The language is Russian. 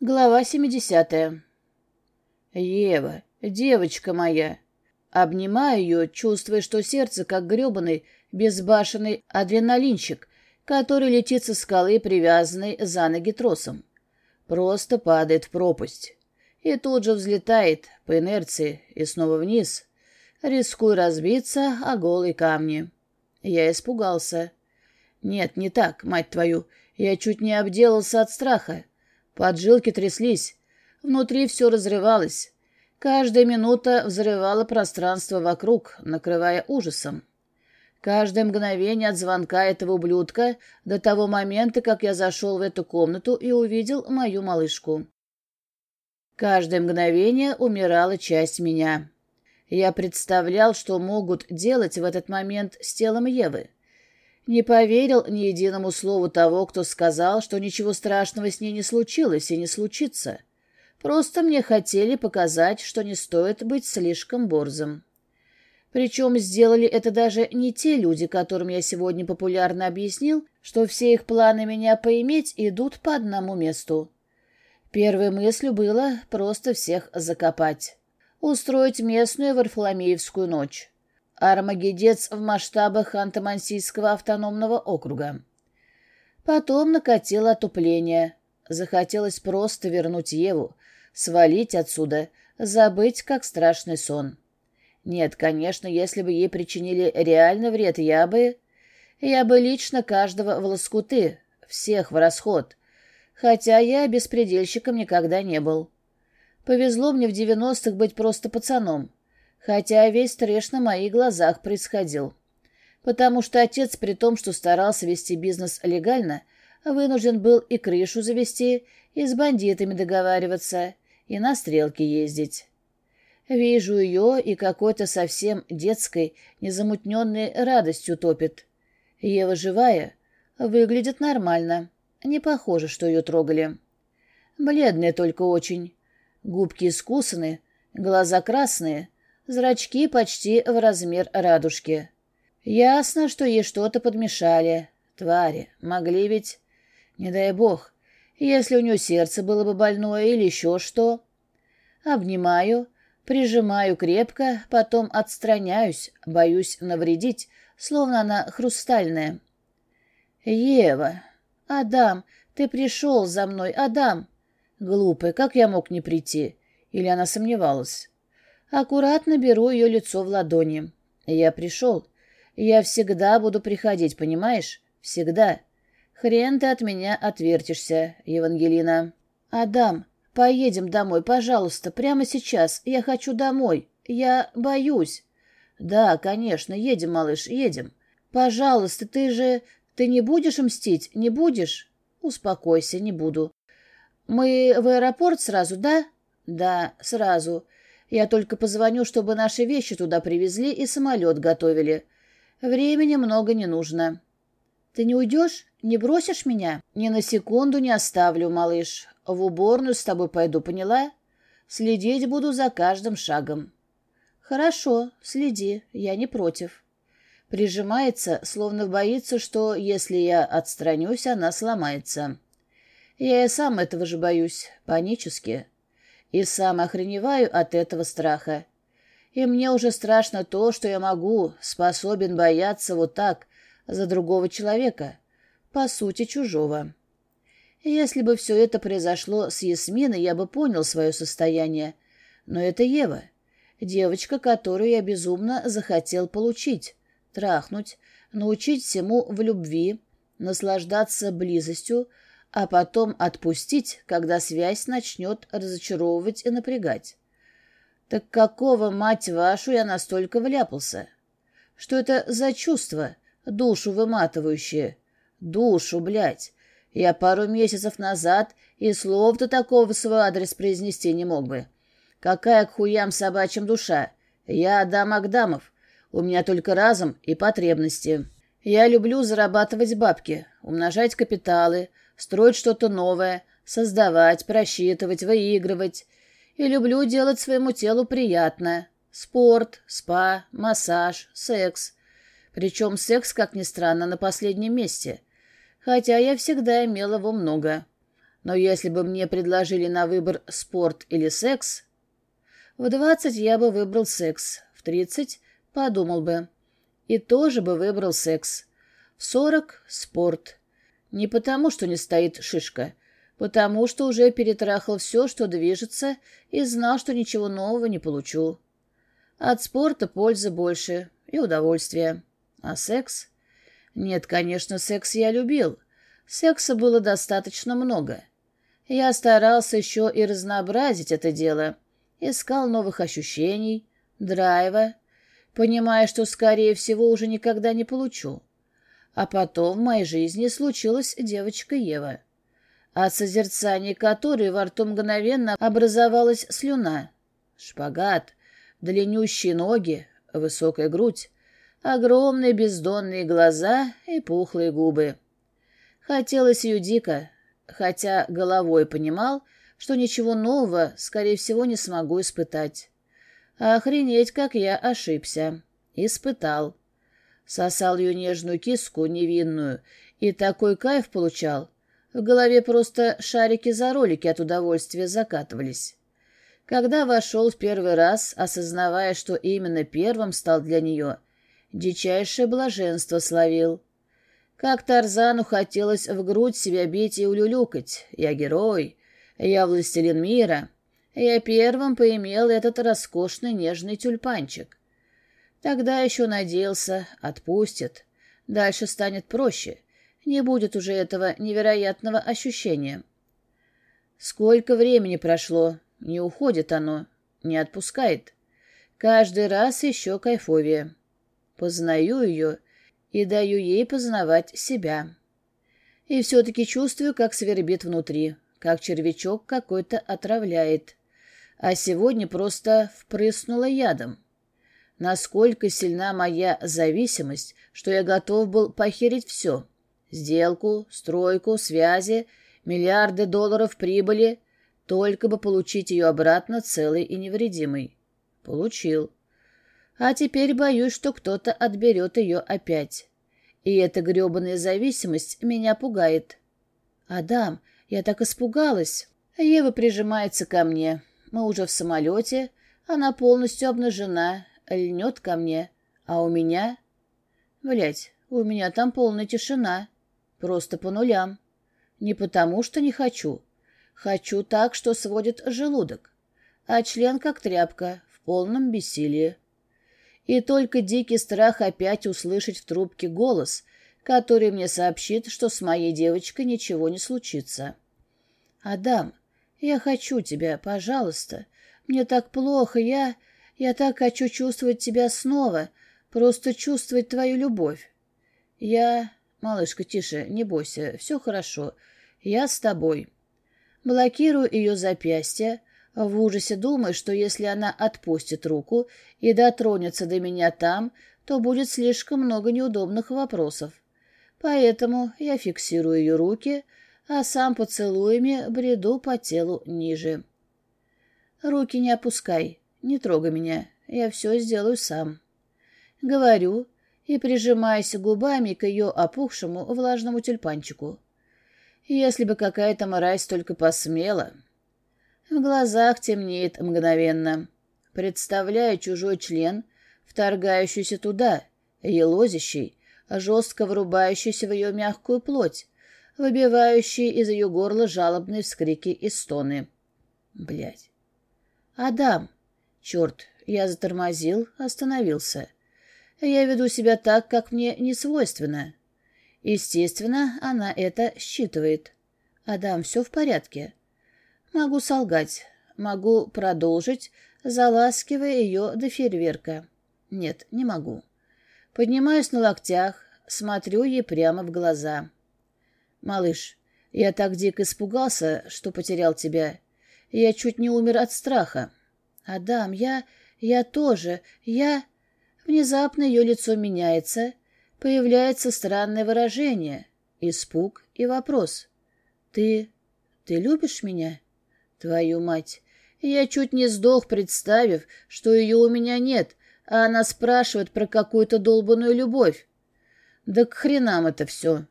Глава 70. Ева, девочка моя. Обнимаю ее, чувствуя, что сердце как гребаный, безбашенный адреналинчик, который летит со скалы, привязанный за ноги тросом. Просто падает в пропасть. И тут же взлетает по инерции и снова вниз, рискуя разбиться о голые камни. Я испугался. Нет, не так, мать твою. Я чуть не обделался от страха. Поджилки тряслись. Внутри все разрывалось. Каждая минута взрывала пространство вокруг, накрывая ужасом. Каждое мгновение от звонка этого ублюдка до того момента, как я зашел в эту комнату и увидел мою малышку. Каждое мгновение умирала часть меня. Я представлял, что могут делать в этот момент с телом Евы. Не поверил ни единому слову того, кто сказал, что ничего страшного с ней не случилось и не случится. Просто мне хотели показать, что не стоит быть слишком борзым. Причем сделали это даже не те люди, которым я сегодня популярно объяснил, что все их планы меня поиметь идут по одному месту. Первой мыслью было просто всех закопать. Устроить местную Варфоломеевскую ночь. Армагедец в масштабах Ханты-Мансийского автономного округа. Потом накатило отупление. Захотелось просто вернуть Еву, свалить отсюда, забыть, как страшный сон. Нет, конечно, если бы ей причинили реальный вред, я бы... Я бы лично каждого в лоскуты, всех в расход. Хотя я беспредельщиком никогда не был. Повезло мне в девяностых быть просто пацаном хотя весь трэш на моих глазах происходил. Потому что отец, при том, что старался вести бизнес легально, вынужден был и крышу завести, и с бандитами договариваться, и на стрелки ездить. Вижу ее и какой-то совсем детской, незамутненной радостью топит. Ева живая, выглядит нормально, не похоже, что ее трогали. Бледная только очень, губки искусаны, глаза красные — Зрачки почти в размер радужки. Ясно, что ей что-то подмешали. Твари. Могли ведь... Не дай бог. Если у нее сердце было бы больное или еще что. Обнимаю, прижимаю крепко, потом отстраняюсь, боюсь навредить, словно она хрустальная. «Ева! Адам! Ты пришел за мной, Адам!» Глупый, как я мог не прийти? Или она сомневалась? Аккуратно беру ее лицо в ладони. Я пришел. Я всегда буду приходить, понимаешь? Всегда. Хрен ты от меня отвертишься, Евангелина. Адам, поедем домой, пожалуйста, прямо сейчас. Я хочу домой. Я боюсь. Да, конечно, едем, малыш, едем. Пожалуйста, ты же... Ты не будешь мстить, не будешь? Успокойся, не буду. Мы в аэропорт сразу, да? Да, сразу. Я только позвоню, чтобы наши вещи туда привезли и самолет готовили. Времени много не нужно. Ты не уйдешь? Не бросишь меня? Ни на секунду не оставлю, малыш. В уборную с тобой пойду, поняла? Следить буду за каждым шагом. Хорошо, следи, я не против. Прижимается, словно боится, что, если я отстранюсь, она сломается. Я и сам этого же боюсь, панически. И сам охреневаю от этого страха. И мне уже страшно то, что я могу, способен бояться вот так за другого человека, по сути чужого. Если бы все это произошло с Ясминой, я бы понял свое состояние. Но это Ева, девочка, которую я безумно захотел получить, трахнуть, научить всему в любви, наслаждаться близостью, а потом отпустить, когда связь начнет разочаровывать и напрягать. Так какого, мать вашу, я настолько вляпался? Что это за чувство, душу выматывающее? Душу, блядь. Я пару месяцев назад и слов-то такого в свой адрес произнести не мог бы. Какая к хуям собачьим душа? Я Адам Агдамов. У меня только разум и потребности. Я люблю зарабатывать бабки, умножать капиталы, строить что-то новое, создавать, просчитывать, выигрывать. И люблю делать своему телу приятное. Спорт, спа, массаж, секс. Причем секс, как ни странно, на последнем месте. Хотя я всегда имела его много. Но если бы мне предложили на выбор спорт или секс... В двадцать я бы выбрал секс, в тридцать подумал бы. И тоже бы выбрал секс. В сорок — спорт. Не потому, что не стоит шишка, потому что уже перетрахал все, что движется, и знал, что ничего нового не получу. От спорта пользы больше и удовольствия. А секс? Нет, конечно, секс я любил. Секса было достаточно много. Я старался еще и разнообразить это дело. Искал новых ощущений, драйва, понимая, что, скорее всего, уже никогда не получу. А потом в моей жизни случилась девочка Ева, от созерцания которой во рту мгновенно образовалась слюна. Шпагат, длиннющие ноги, высокая грудь, огромные бездонные глаза и пухлые губы. Хотелось ее дико, хотя головой понимал, что ничего нового, скорее всего, не смогу испытать. Охренеть, как я ошибся. Испытал. Сосал ее нежную киску невинную и такой кайф получал. В голове просто шарики за ролики от удовольствия закатывались. Когда вошел в первый раз, осознавая, что именно первым стал для нее, дичайшее блаженство словил. Как Тарзану хотелось в грудь себя бить и улюлюкать. Я герой, я властелин мира. Я первым поимел этот роскошный нежный тюльпанчик. Тогда еще надеялся, отпустит. Дальше станет проще. Не будет уже этого невероятного ощущения. Сколько времени прошло, не уходит оно, не отпускает. Каждый раз еще кайфовее. Познаю ее и даю ей познавать себя. И все-таки чувствую, как свербит внутри, как червячок какой-то отравляет. А сегодня просто впрыснула ядом. Насколько сильна моя зависимость, что я готов был похерить все. Сделку, стройку, связи, миллиарды долларов прибыли, только бы получить ее обратно целой и невредимой. Получил. А теперь боюсь, что кто-то отберет ее опять. И эта гребаная зависимость меня пугает. «Адам, я так испугалась!» Ева прижимается ко мне. Мы уже в самолете. Она полностью обнажена, льнет ко мне. А у меня... Блять, у меня там полная тишина. Просто по нулям. Не потому, что не хочу. Хочу так, что сводит желудок. А член как тряпка, в полном бессилии и только дикий страх опять услышать в трубке голос, который мне сообщит, что с моей девочкой ничего не случится. «Адам, я хочу тебя, пожалуйста. Мне так плохо, я... Я так хочу чувствовать тебя снова, просто чувствовать твою любовь. Я... Малышка, тише, не бойся, все хорошо. Я с тобой». Блокирую ее запястье, в ужасе думая, что если она отпустит руку и дотронется до меня там, то будет слишком много неудобных вопросов. Поэтому я фиксирую ее руки, а сам поцелуями бреду по телу ниже. «Руки не опускай, не трогай меня, я все сделаю сам». Говорю и прижимаюсь губами к ее опухшему влажному тюльпанчику. Если бы какая-то мразь только посмела... В глазах темнеет мгновенно. Представляю чужой член, вторгающийся туда, елозящий, жестко врубающийся в ее мягкую плоть, выбивающий из ее горла жалобные вскрики и стоны. Блядь. Адам! Черт, я затормозил, остановился. Я веду себя так, как мне не свойственно. Естественно, она это считывает. Адам, все в порядке. Могу солгать, могу продолжить, заласкивая ее до фейерверка. Нет, не могу. Поднимаюсь на локтях, смотрю ей прямо в глаза. «Малыш, я так дико испугался, что потерял тебя. Я чуть не умер от страха. Адам, я... я тоже... я...» Внезапно ее лицо меняется, появляется странное выражение, испуг и вопрос. «Ты... ты любишь меня?» Твою мать! Я чуть не сдох, представив, что ее у меня нет, а она спрашивает про какую-то долбанную любовь. Да к хренам это все.